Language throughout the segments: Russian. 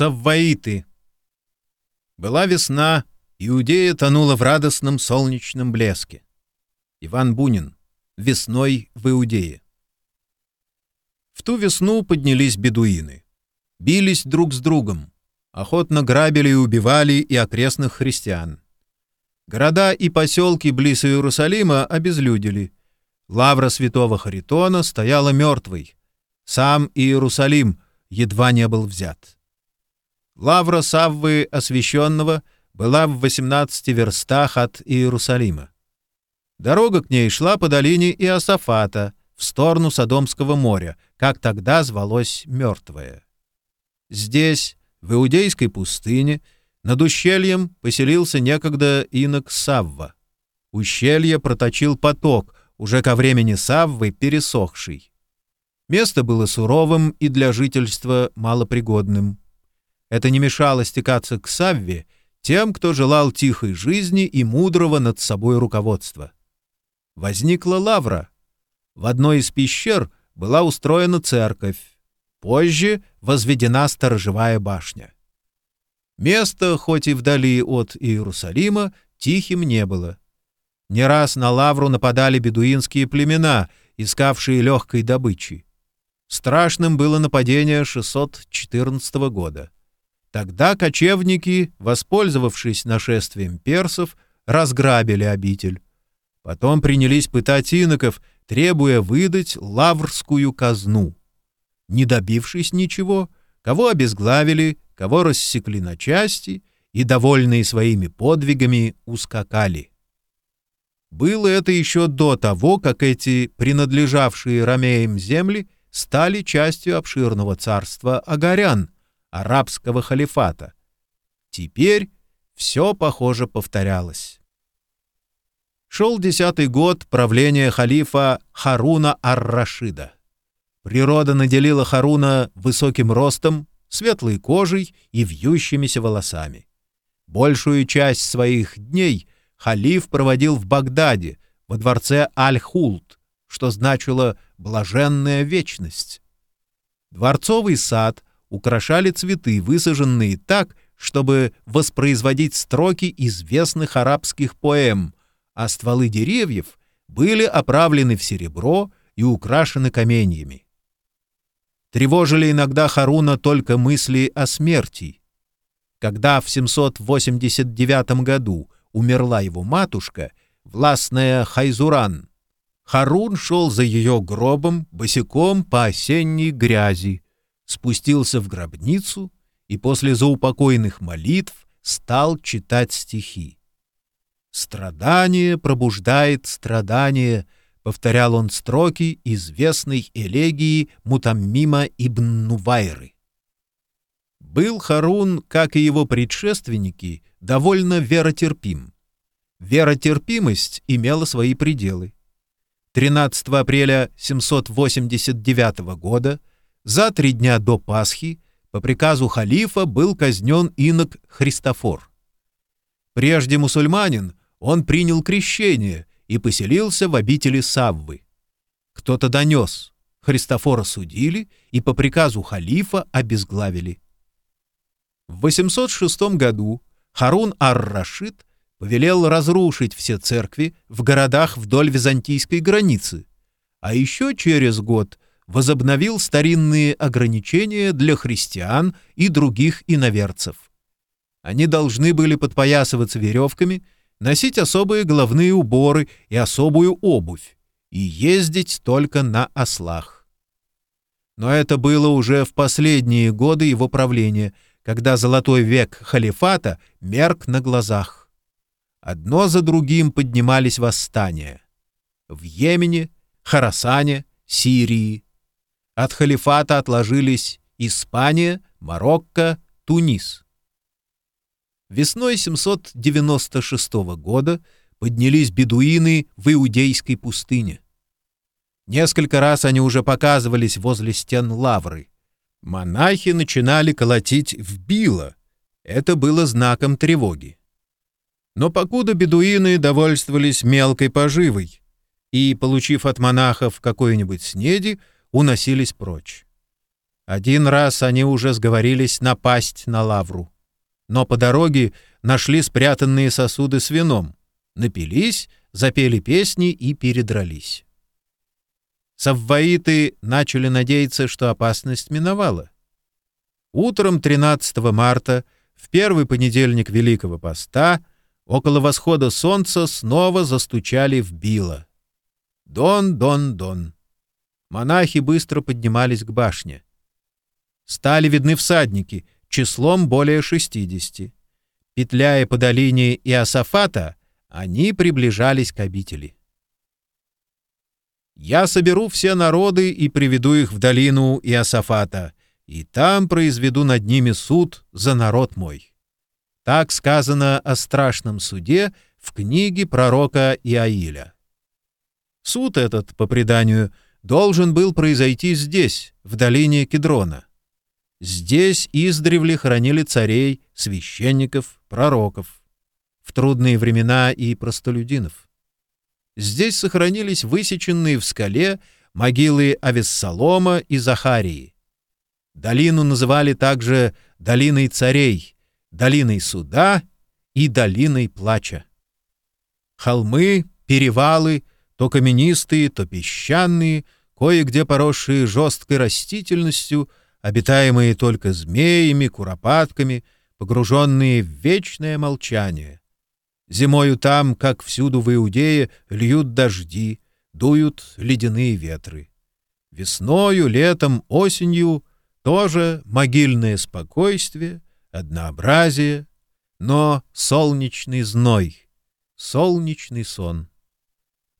Савваиты. Была весна, Иудея тонула в радостном солнечном блеске. Иван Бунин. Весной в Иудее. В ту весну поднялись бедуины. Бились друг с другом. Охотно грабили и убивали и окрестных христиан. Города и поселки близ Иерусалима обезлюдили. Лавра святого Харитона стояла мертвой. Сам Иерусалим едва не был взят. Лавра Саввы Освященного была в 18 верстах от Иерусалима. Дорога к ней шла по долине Иосафата в сторону Содомского моря, как тогда звалось Мертвое. Здесь, в Иудейской пустыне, над ущельем поселился некогда инок Савва. Ущелье проточил поток, уже ко времени Саввы пересохший. Место было суровым и для жительства малопригодным. Это не мешало стекаться к Савве тем, кто желал тихой жизни и мудрого над собой руководства возникла лавра. В одной из пещер была устроена церковь. Позже возведена сторожевая башня. Место, хоть и вдали от Иерусалима, тихим не было. Не раз на лавру нападали бедуинские племена, искавшие легкой добычи. Страшным было нападение 614 года. Тогда кочевники, воспользовавшись нашествием персов, разграбили обитель. Потом принялись пытать иноков, требуя выдать лаврскую казну. Не добившись ничего, кого обезглавили, кого рассекли на части и, довольные своими подвигами, ускакали. Было это еще до того, как эти принадлежавшие ромеям земли стали частью обширного царства Агарян, арабского халифата. Теперь все, похоже, повторялось. Шел десятый год правления халифа Харуна ар-Рашида. Природа наделила Харуна высоким ростом, светлой кожей и вьющимися волосами. Большую часть своих дней халиф проводил в Багдаде, во дворце Аль-Хулт, что значило «блаженная вечность». Дворцовый сад украшали цветы, высаженные так, чтобы воспроизводить строки известных арабских поэм — а стволы деревьев были оправлены в серебро и украшены каменьями. Тревожили иногда Харуна только мысли о смерти. Когда в 789 году умерла его матушка, властная Хайзуран, Харун шел за ее гробом босиком по осенней грязи, спустился в гробницу и после заупокойных молитв стал читать стихи. «Страдание пробуждает страдание», — повторял он строки известной элегии Мутаммима ибн Нувайры. Был Харун, как и его предшественники, довольно веротерпим. Веротерпимость имела свои пределы. 13 апреля 789 года, за три дня до Пасхи, по приказу халифа был казнен инок Христофор. Прежде мусульманин, он принял крещение и поселился в обители Саввы. Кто-то донес, Христофора судили и по приказу халифа обезглавили. В 806 году Харун ар-Рашид повелел разрушить все церкви в городах вдоль византийской границы, а еще через год возобновил старинные ограничения для христиан и других иноверцев. Они должны были подпоясываться веревками – носить особые головные уборы и особую обувь и ездить только на ослах. Но это было уже в последние годы его правления, когда золотой век халифата мерк на глазах. Одно за другим поднимались восстания. В Йемене, Харасане, Сирии. От халифата отложились Испания, Марокко, Тунис. Весной 796 года поднялись бедуины в Иудейской пустыне. Несколько раз они уже показывались возле стен лавры. Монахи начинали колотить в било. Это было знаком тревоги. Но покуда бедуины довольствовались мелкой поживой и, получив от монахов какой-нибудь снеди, уносились прочь. Один раз они уже сговорились напасть на лавру. Но по дороге нашли спрятанные сосуды с вином, напились, запели песни и передрались. Савваиты начали надеяться, что опасность миновала. Утром 13 марта, в первый понедельник Великого Поста, около восхода солнца снова застучали в било. Дон, дон, дон. Монахи быстро поднимались к башне. Стали видны всадники, числом более шестидесяти. Петляя по долине Иосафата, они приближались к обители. «Я соберу все народы и приведу их в долину Иосафата, и там произведу над ними суд за народ мой». Так сказано о страшном суде в книге пророка Иаиля. Суд этот, по преданию, должен был произойти здесь, в долине Кедрона. Здесь издревле хоронили царей, священников, пророков. В трудные времена и простолюдинов. Здесь сохранились высеченные в скале могилы Авессалома и Захарии. Долину называли также «долиной царей», «долиной суда» и «долиной плача». Холмы, перевалы, то каменистые, то песчаные, кое-где поросшие жесткой растительностью — обитаемые только змеями, куропатками, погруженные в вечное молчание. Зимою там, как всюду в Иудее, льют дожди, дуют ледяные ветры. Весною, летом, осенью тоже могильное спокойствие, однообразие, но солнечный зной, солнечный сон.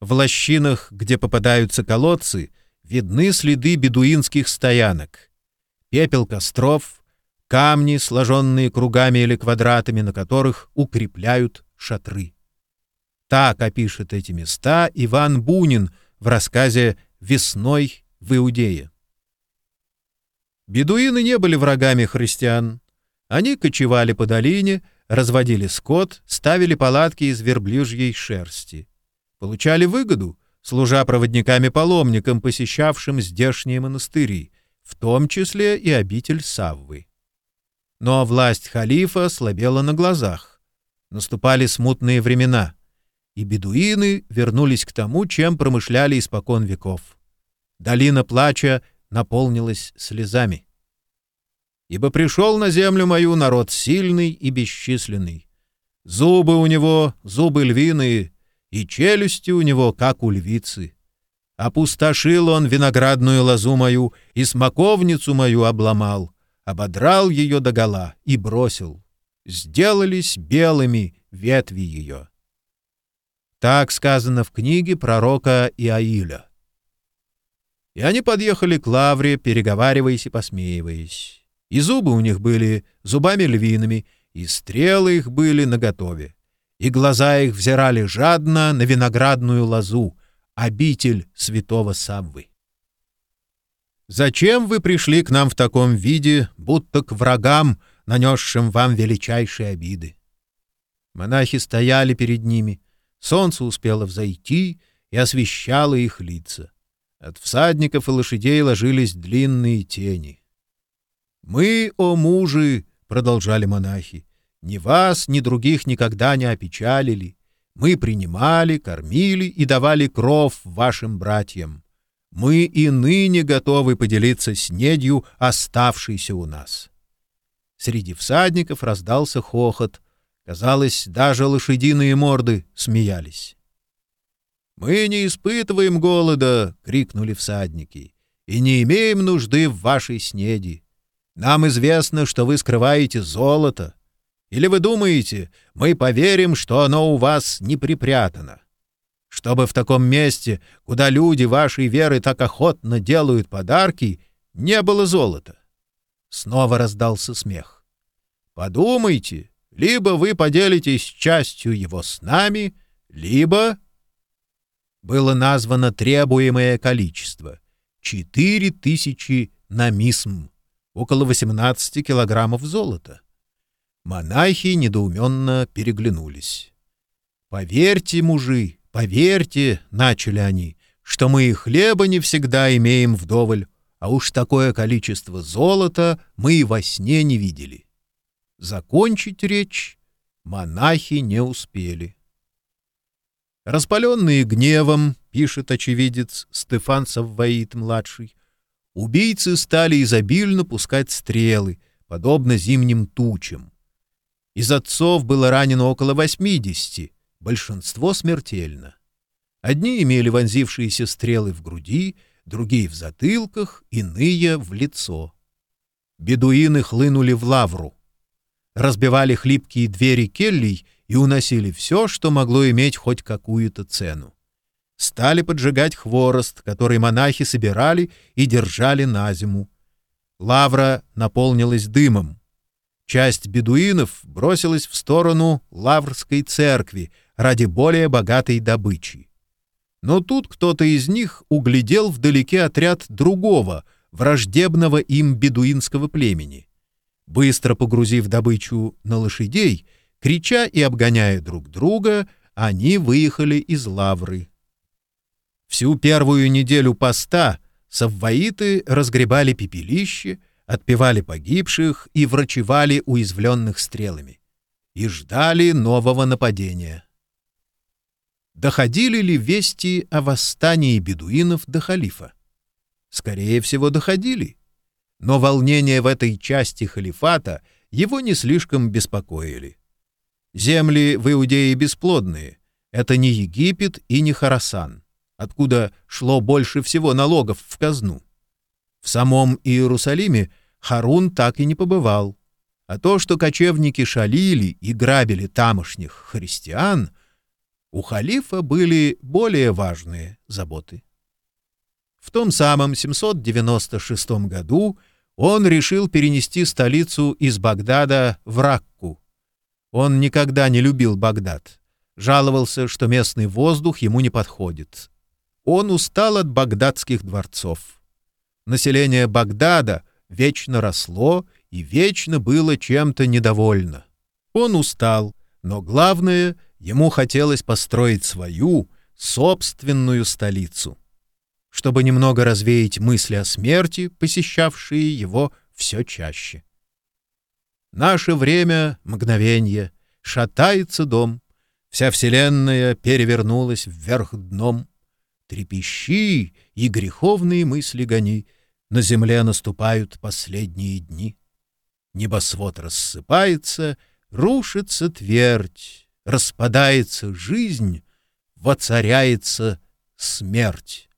В лощинах, где попадаются колодцы, видны следы бедуинских стоянок — пепел костров, камни, сложенные кругами или квадратами, на которых укрепляют шатры. Так опишет эти места Иван Бунин в рассказе «Весной в Иудее». Бедуины не были врагами христиан. Они кочевали по долине, разводили скот, ставили палатки из верблюжьей шерсти. Получали выгоду, служа проводниками-паломникам, посещавшим здешние монастыри, в том числе и обитель Саввы. Но власть халифа слабела на глазах. Наступали смутные времена, и бедуины вернулись к тому, чем промышляли испокон веков. Долина плача наполнилась слезами. «Ибо пришел на землю мою народ сильный и бесчисленный. Зубы у него — зубы львиные, и челюсти у него, как у львицы. Опустошил он виноградную лозу мою и смоковницу мою обломал, ободрал ее догола и бросил. Сделались белыми ветви ее. Так сказано в книге пророка Иаиля. И они подъехали к лавре, переговариваясь и посмеиваясь. И зубы у них были зубами львиными, и стрелы их были наготове. И глаза их взирали жадно на виноградную лозу, обитель святого Саввы. Зачем вы пришли к нам в таком виде, будто к врагам, нанесшим вам величайшие обиды? Монахи стояли перед ними, солнце успело взойти и освещало их лица. От всадников и лошадей ложились длинные тени. «Мы, о мужи!» — продолжали монахи. «Ни вас, ни других никогда не опечалили. Мы принимали, кормили и давали кров вашим братьям. Мы и ныне готовы поделиться с недью, оставшейся у нас. Среди всадников раздался хохот. Казалось, даже лошадиные морды смеялись. «Мы не испытываем голода!» — крикнули всадники. «И не имеем нужды в вашей снеди. Нам известно, что вы скрываете золото, или вы думаете, мы поверим, что оно у вас не припрятано? Чтобы в таком месте, куда люди вашей веры так охотно делают подарки, не было золота. Снова раздался смех. Подумайте, либо вы поделитесь частью его с нами, либо... Было названо требуемое количество — четыре тысячи намисм, около 18 килограммов золота. Монахи недоуменно переглянулись. «Поверьте, мужи, поверьте», — начали они, — «что мы и хлеба не всегда имеем вдоволь, а уж такое количество золота мы и во сне не видели. Закончить речь монахи не успели. Распаленные гневом, пишет очевидец Стефан Савваид-младший, убийцы стали изобильно пускать стрелы, подобно зимним тучам. Из отцов было ранено около 80, большинство смертельно. Одни имели вонзившиеся стрелы в груди, другие в затылках, иные в лицо. Бедуины хлынули в лавру. Разбивали хлипкие двери келлей и уносили все, что могло иметь хоть какую-то цену. Стали поджигать хворост, который монахи собирали и держали на зиму. Лавра наполнилась дымом. Часть бедуинов бросилась в сторону Лаврской церкви ради более богатой добычи. Но тут кто-то из них углядел вдалеке отряд другого, враждебного им бедуинского племени. Быстро погрузив добычу на лошадей, крича и обгоняя друг друга, они выехали из Лавры. Всю первую неделю поста савваиты разгребали пепелище, отпевали погибших и врачевали уязвленных стрелами. И ждали нового нападения. Доходили ли вести о восстании бедуинов до халифа? Скорее всего, доходили. Но волнения в этой части халифата его не слишком беспокоили. Земли в Иудее бесплодные. Это не Египет и не Харасан, откуда шло больше всего налогов в казну. В самом Иерусалиме Харун так и не побывал. А то, что кочевники шалили и грабили тамошних христиан — у халифа были более важные заботы. В том самом 796 году он решил перенести столицу из Багдада в Ракку. Он никогда не любил Багдад. Жаловался, что местный воздух ему не подходит. Он устал от багдадских дворцов. Население Багдада вечно росло и вечно было чем-то недовольно. Он устал, но главное — Ему хотелось построить свою, собственную столицу. Чтобы немного развеять мысли о смерти, посещавшие его все чаще. Наше время — мгновенье, шатается дом, Вся вселенная перевернулась вверх дном. Трепещи и греховные мысли гони, На земле наступают последние дни. Небосвод рассыпается, рушится твердь, распадается жизнь, воцаряется смерть.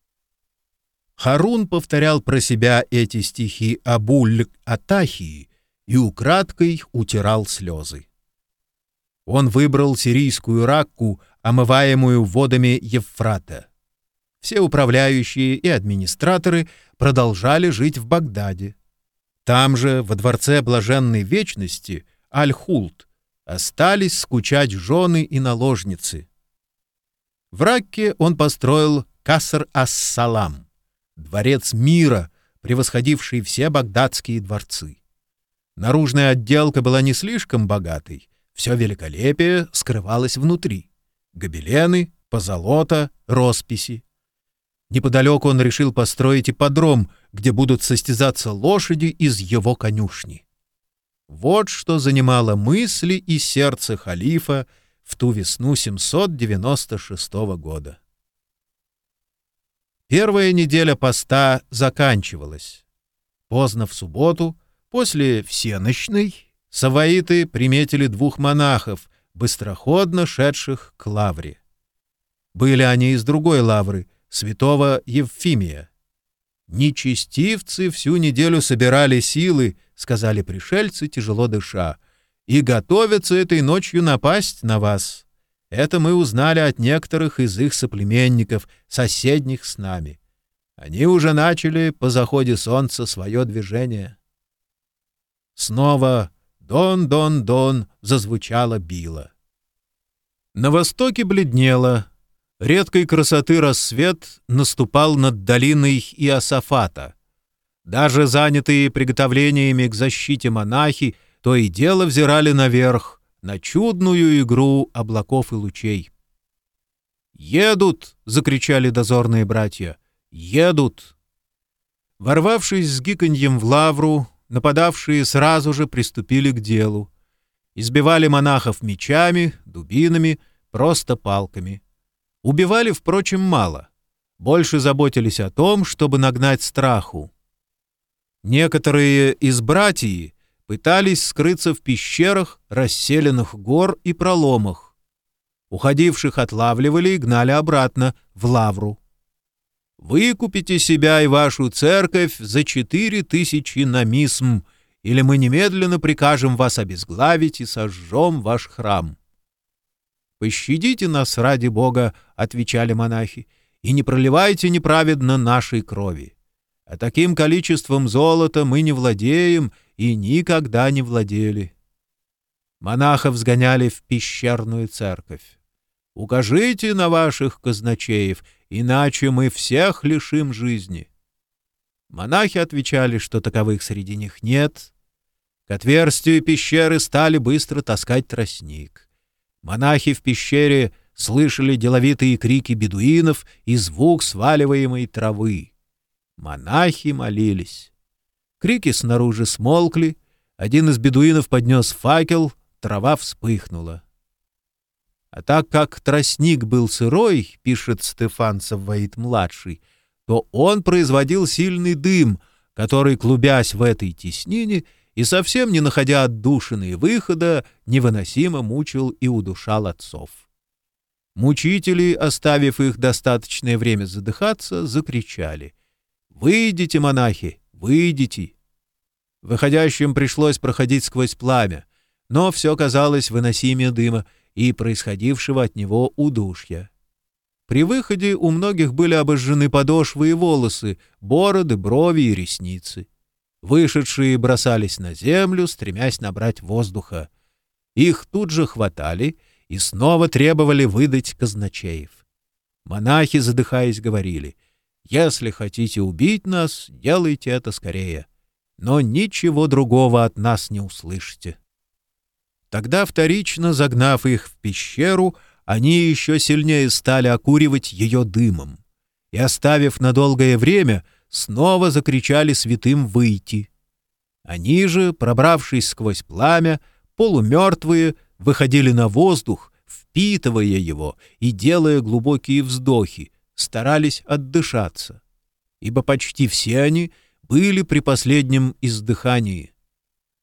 Харун повторял про себя эти стихи Абуль-Атахии и украдкой утирал слезы. Он выбрал сирийскую ракку, омываемую водами Евфрата. Все управляющие и администраторы продолжали жить в Багдаде. Там же, во дворце блаженной вечности, Аль-Хулт, остались скучать жены и наложницы. В Ракке он построил Каср-ас-Салам, дворец мира, превосходивший все багдадские дворцы. Наружная отделка была не слишком богатой, все великолепие скрывалось внутри. Гобелены, позолота, росписи. Неподалеку он решил построить ипподром, где будут состязаться лошади из его конюшни. Вот что занимало мысли и сердце халифа в ту весну 796 года. Первая неделя поста заканчивалась. Поздно в субботу, после всеночной, саваиты приметили двух монахов, быстроходно шедших к лавре. Были они из другой лавры, святого Евфимия. Нечестивцы всю неделю собирали силы, сказали пришельцы, тяжело дыша, и готовятся этой ночью напасть на вас. Это мы узнали от некоторых из их соплеменников, соседних с нами. Они уже начали по заходе солнца свое движение. Снова «Дон-дон-дон» зазвучало било. На востоке бледнело. Редкой красоты рассвет наступал над долиной Иосафата — даже занятые приготовлениями к защите монахи то и дело взирали наверх, на чудную игру облаков и лучей. «Едут!» — закричали дозорные братья. «Едут!» Ворвавшись с гиканьем в лавру, нападавшие сразу же приступили к делу. Избивали монахов мечами, дубинами, просто палками. Убивали, впрочем, мало. Больше заботились о том, чтобы нагнать страху. Некоторые из братьев пытались скрыться в пещерах, расселенных гор и проломах. Уходивших отлавливали и гнали обратно, в лавру. «Выкупите себя и вашу церковь за четыре тысячи намисм, или мы немедленно прикажем вас обезглавить и сожжем ваш храм». «Пощадите нас ради Бога», — отвечали монахи, — «и не проливайте неправедно нашей крови. А таким количеством золота мы не владеем и никогда не владели». Монахов сгоняли в пещерную церковь. «Укажите на ваших казначеев, иначе мы всех лишим жизни». Монахи отвечали, что таковых среди них нет. К отверстию пещеры стали быстро таскать тростник. Монахи в пещере слышали деловитые крики бедуинов и звук сваливаемой травы. Монахи молились. Крики снаружи смолкли, один из бедуинов поднес факел, трава вспыхнула. А так как тростник был сырой, пишет Стефан Савваид-младший, то он производил сильный дым, который, клубясь в этой теснине и совсем не находя отдушины и выхода, невыносимо мучил и удушал отцов. Мучители, оставив их достаточное время задыхаться, закричали «Выйдите, монахи, выйдите!» Выходящим пришлось проходить сквозь пламя, но все казалось выносимее дыма и происходившего от него удушья. При выходе у многих были обожжены подошвы и волосы, бороды, брови и ресницы. Вышедшие бросались на землю, стремясь набрать воздуха. Их тут же хватали и снова требовали выдать казначеев. Монахи, задыхаясь, говорили, «Если хотите убить нас, делайте это скорее, но ничего другого от нас не услышите». Тогда, вторично загнав их в пещеру, они еще сильнее стали окуривать ее дымом и, оставив на долгое время, снова закричали святым выйти. Они же, пробравшись сквозь пламя, полумертвые, выходили на воздух, впитывая его и делая глубокие вздохи, старались отдышаться, ибо почти все они были при последнем издыхании,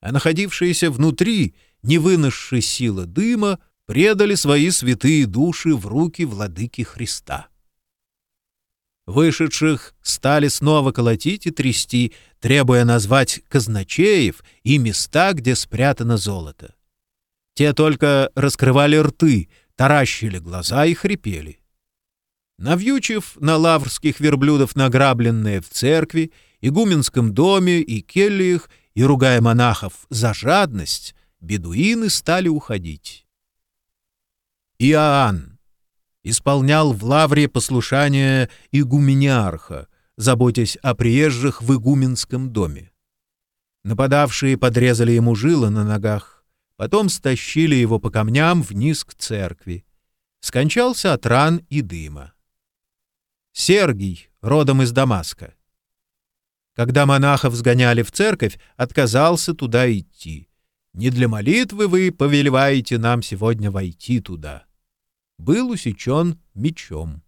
а находившиеся внутри, не выносшие силы дыма, предали свои святые души в руки владыки Христа. Вышедших стали снова колотить и трясти, требуя назвать казначеев и места, где спрятано золото. Те только раскрывали рты, таращили глаза и хрипели. Навьючив на лаврских верблюдов награбленные в церкви, игуменском доме и кельях, и ругая монахов за жадность, бедуины стали уходить. Иоанн исполнял в лавре послушание игумениарха, заботясь о приезжих в игуменском доме. Нападавшие подрезали ему жилы на ногах, потом стащили его по камням вниз к церкви. Скончался от ран и дыма. Сергий, родом из Дамаска. Когда монахов сгоняли в церковь, отказался туда идти. «Не для молитвы вы повелеваете нам сегодня войти туда» был усечен мечом.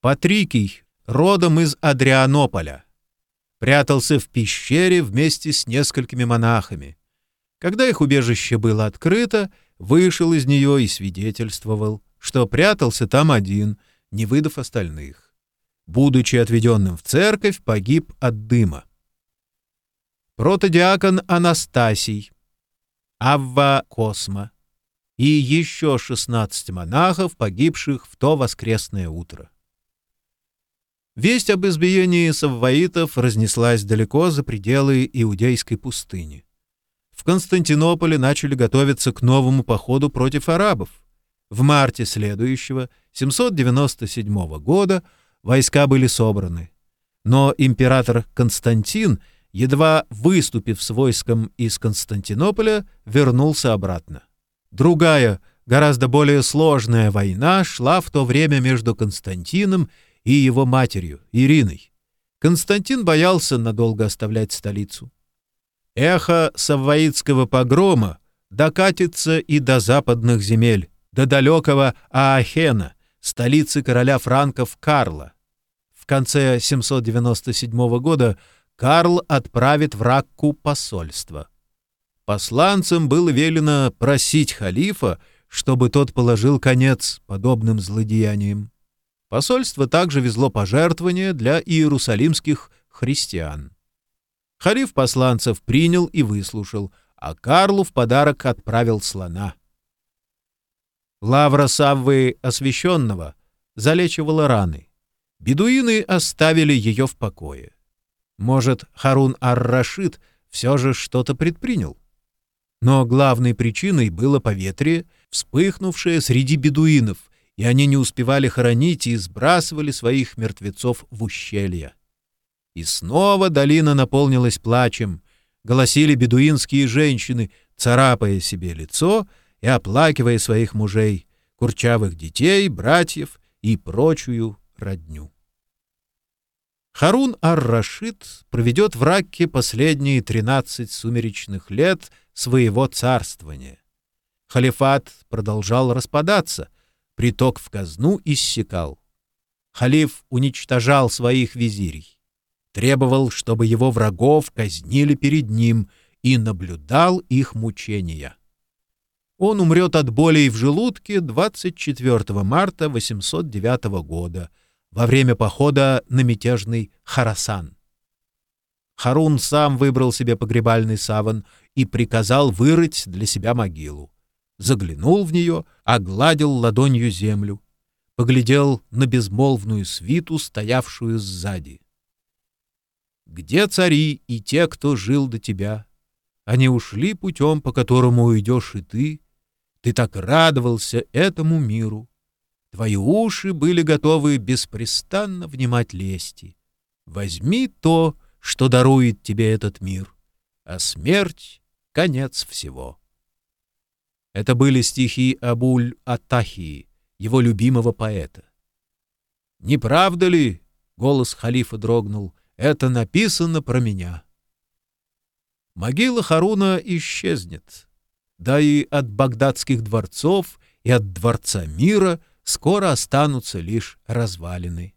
Патрикий, родом из Адрианополя, прятался в пещере вместе с несколькими монахами. Когда их убежище было открыто, вышел из нее и свидетельствовал, что прятался там один, не выдав остальных. Будучи отведенным в церковь, погиб от дыма. Протодиакон Анастасий, Авва Косма, и еще 16 монахов, погибших в то воскресное утро. Весть об избиении савваитов разнеслась далеко за пределы Иудейской пустыни. В Константинополе начали готовиться к новому походу против арабов. В марте следующего, 797 года, войска были собраны. Но император Константин, едва выступив с войском из Константинополя, вернулся обратно. Другая, гораздо более сложная война шла в то время между Константином и его матерью, Ириной. Константин боялся надолго оставлять столицу. Эхо савваитского погрома докатится и до западных земель, до далекого Аахена, столицы короля франков Карла. В конце 797 года Карл отправит в Ракку посольство. Посланцам было велено просить халифа, чтобы тот положил конец подобным злодеяниям. Посольство также везло пожертвования для иерусалимских христиан. Халиф посланцев принял и выслушал, а Карлу в подарок отправил слона. Лавра Саввы Освященного залечивала раны. Бедуины оставили ее в покое. Может, Харун ар-Рашид все же что-то предпринял? Но главной причиной было поветрие, вспыхнувшее среди бедуинов, и они не успевали хоронить и сбрасывали своих мертвецов в ущелье. И снова долина наполнилась плачем, голосили бедуинские женщины, царапая себе лицо и оплакивая своих мужей, курчавых детей, братьев и прочую родню. Харун ар-Рашид проведет в Ракке последние тринадцать сумеречных лет своего царствования. Халифат продолжал распадаться, приток в казну иссякал. Халиф уничтожал своих визирей, требовал, чтобы его врагов казнили перед ним и наблюдал их мучения. Он умрет от болей в желудке 24 марта 809 года во время похода на мятежный Харасан. Харун сам выбрал себе погребальный саван и приказал вырыть для себя могилу. Заглянул в нее, огладил ладонью землю, поглядел на безмолвную свиту, стоявшую сзади. «Где цари и те, кто жил до тебя? Они ушли путем, по которому уйдешь и ты. Ты так радовался этому миру. Твои уши были готовы беспрестанно внимать лести. Возьми то, что дарует тебе этот мир, а смерть — конец всего. Это были стихи Абуль Атахии, его любимого поэта. «Не правда ли, — голос халифа дрогнул, — это написано про меня?» Могила Харуна исчезнет, да и от багдадских дворцов и от Дворца мира скоро останутся лишь развалины.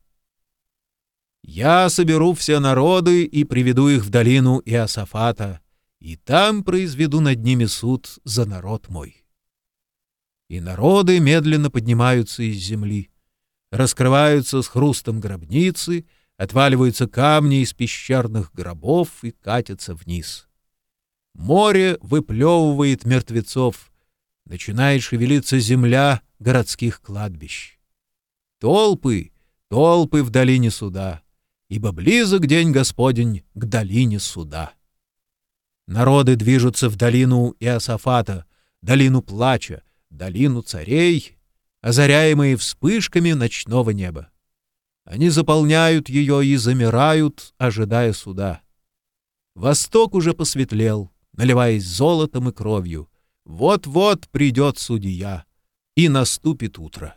Я соберу все народы и приведу их в долину Иосафата, и там произведу над ними суд за народ мой. И народы медленно поднимаются из земли, раскрываются с хрустом гробницы, отваливаются камни из пещерных гробов и катятся вниз. Море выплевывает мертвецов, начинает шевелиться земля городских кладбищ. Толпы, толпы в долине суда — ибо близок день Господень к долине суда. Народы движутся в долину Иосафата, долину плача, долину царей, озаряемые вспышками ночного неба. Они заполняют ее и замирают, ожидая суда. Восток уже посветлел, наливаясь золотом и кровью. Вот-вот придет судья, и наступит утро.